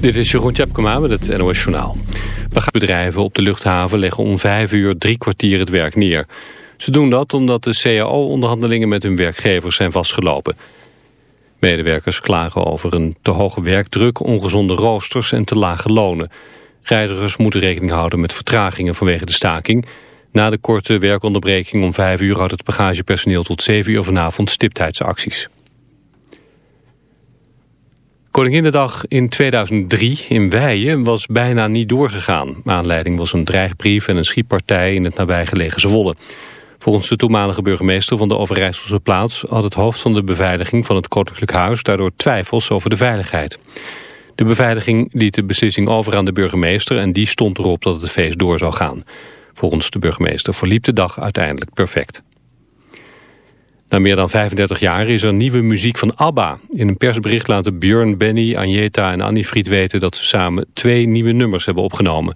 Dit is Jeroen Tjepkema met het NOS Journaal. Bedrijven op de luchthaven leggen om vijf uur drie kwartier het werk neer. Ze doen dat omdat de CAO-onderhandelingen met hun werkgevers zijn vastgelopen. Medewerkers klagen over een te hoge werkdruk, ongezonde roosters en te lage lonen. Reizigers moeten rekening houden met vertragingen vanwege de staking. Na de korte werkonderbreking om vijf uur houdt het bagagepersoneel tot zeven uur vanavond stiptheidsacties. Koninginnedag in 2003 in Weijen was bijna niet doorgegaan. Aanleiding was een dreigbrief en een schietpartij in het nabijgelegen Zwolle. Volgens de toenmalige burgemeester van de Overijsselse plaats... had het hoofd van de beveiliging van het Koninklijk Huis... daardoor twijfels over de veiligheid. De beveiliging liet de beslissing over aan de burgemeester... en die stond erop dat het feest door zou gaan. Volgens de burgemeester verliep de dag uiteindelijk perfect. Na meer dan 35 jaar is er nieuwe muziek van ABBA. In een persbericht laten Björn, Benny, Agneta en Annie weten... dat ze samen twee nieuwe nummers hebben opgenomen.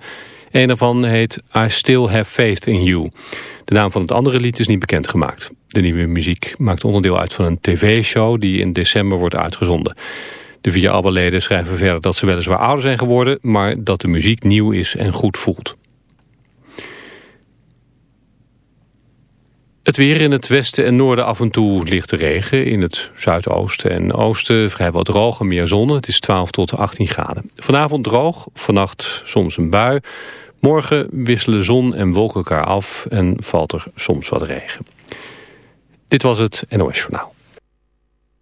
Een daarvan heet I Still Have Faith in You. De naam van het andere lied is niet bekendgemaakt. De nieuwe muziek maakt onderdeel uit van een tv-show... die in december wordt uitgezonden. De vier ABBA-leden schrijven verder dat ze weliswaar ouder zijn geworden... maar dat de muziek nieuw is en goed voelt. Het weer in het westen en noorden af en toe lichte regen. In het zuidoosten en oosten vrijwel droog en meer zon. Het is 12 tot 18 graden. Vanavond droog, vannacht soms een bui. Morgen wisselen zon en wolken elkaar af en valt er soms wat regen. Dit was het NOS Journaal.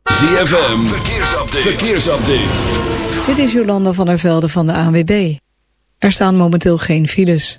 ZFM, verkeersupdate. verkeersupdate. Dit is Jolanda van der Velde van de ANWB. Er staan momenteel geen files.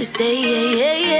hardest day.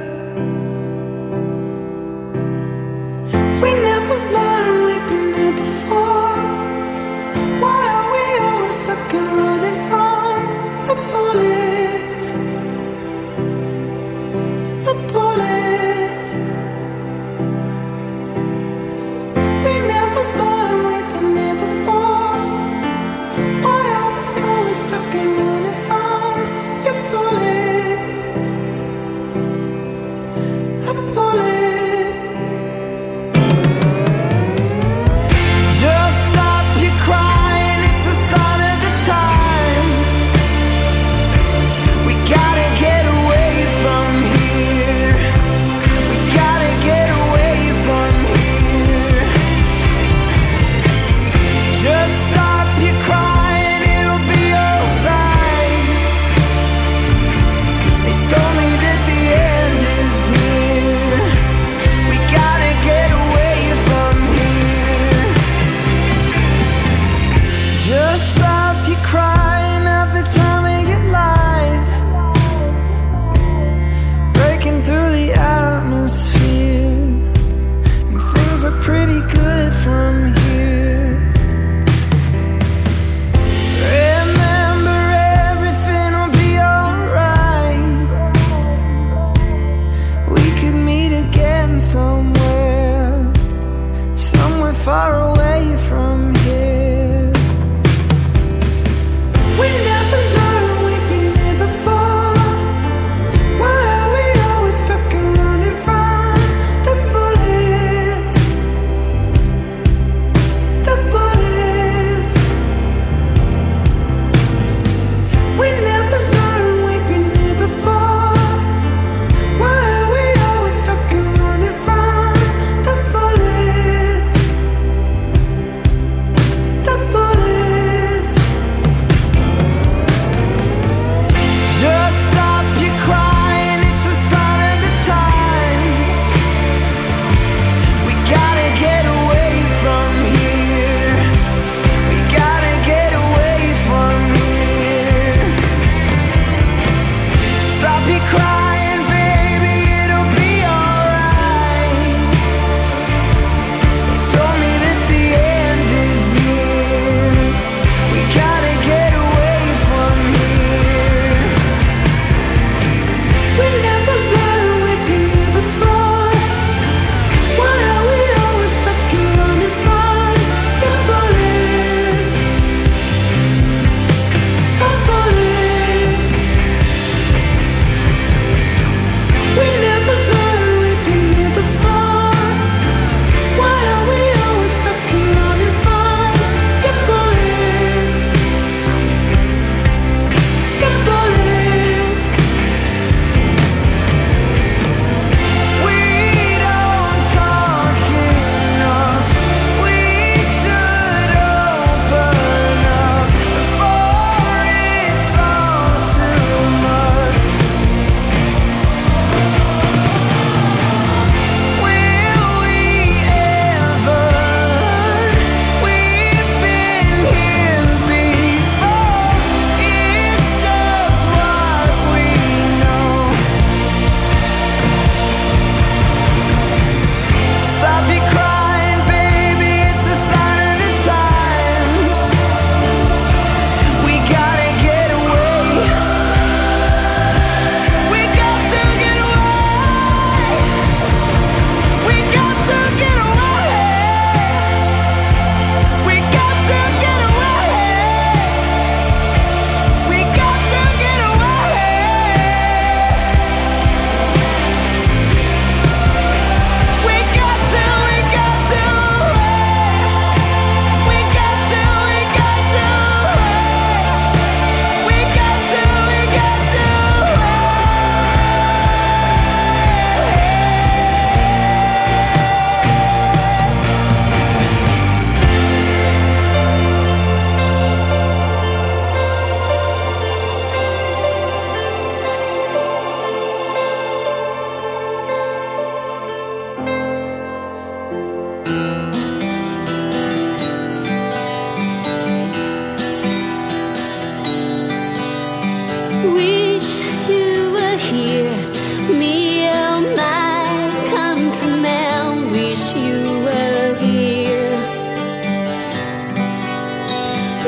stuck in love.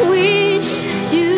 wish you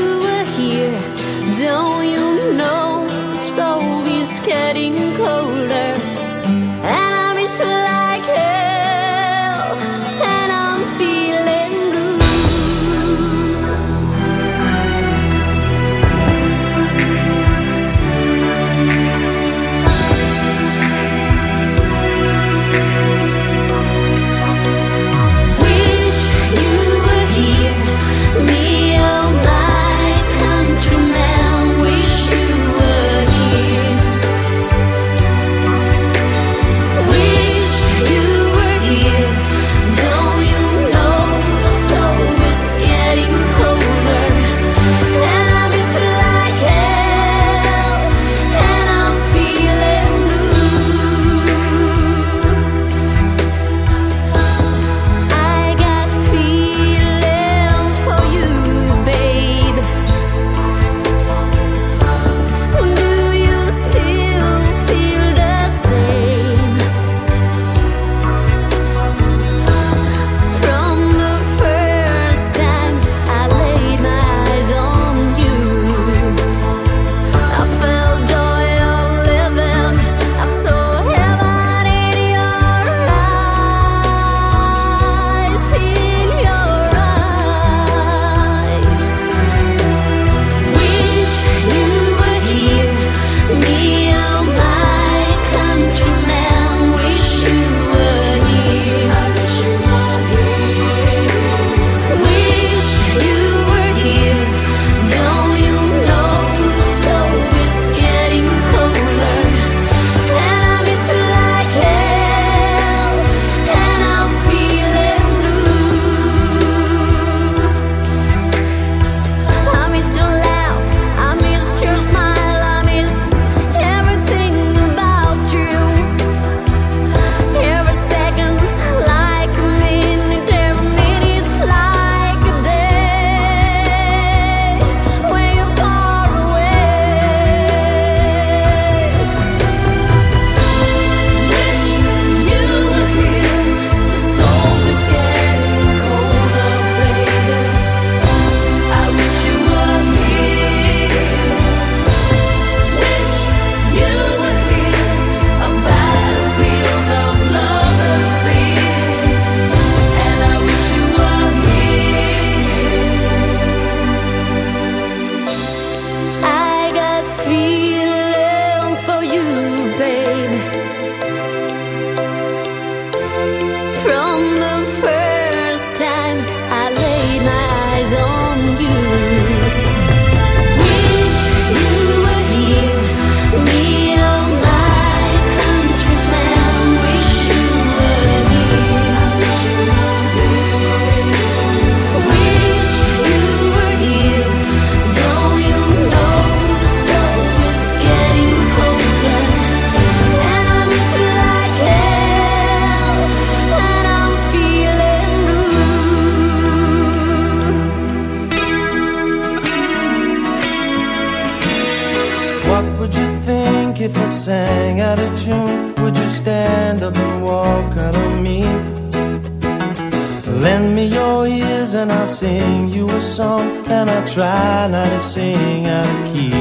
me your ears and I'll sing you a song. And I'll try not to sing out of key.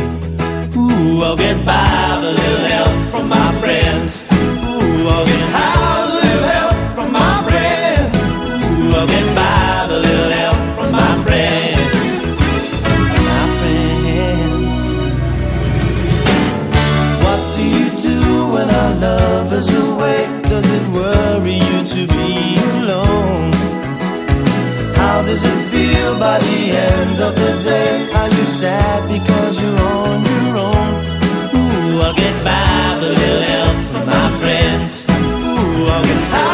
Ooh, I'll get by with a little help from my friends. Ooh, I'll get high. does it feel by the end of the day? Are you sad because you're on your own? Ooh, I'll get by the little help from my friends. Ooh, I'll get high.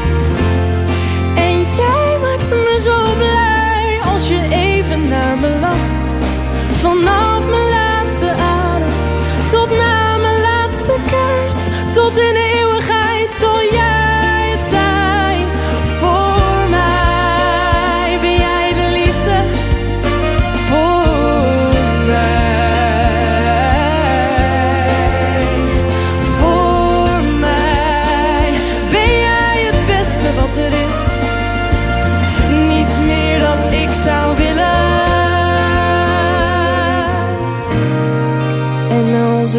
Naar lacht. Vanaf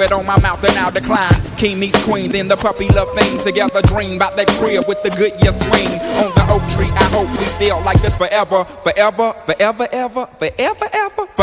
It on my mouth and I'll decline. King meets queen, then the puppy love thing. Together dream about that crib with the good year swing. On the oak tree, I hope we feel like this forever. Forever, forever, ever, forever, ever.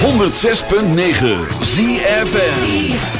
106.9 ZFN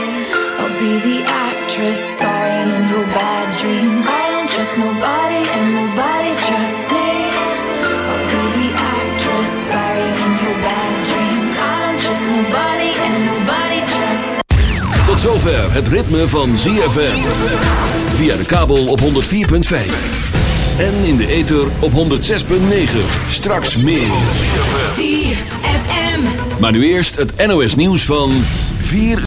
Be the actress starring in your bad dreams. I don't trust nobody, and nobody trusts me. I'll be the actress starring in your bad dreams. I don't trust nobody, and nobody trusts Tot zover het ritme van ZFM. Via de kabel op 104.5. En in de ether op 106.9. Straks meer. ZFM. Maar nu eerst het NOS nieuws van 4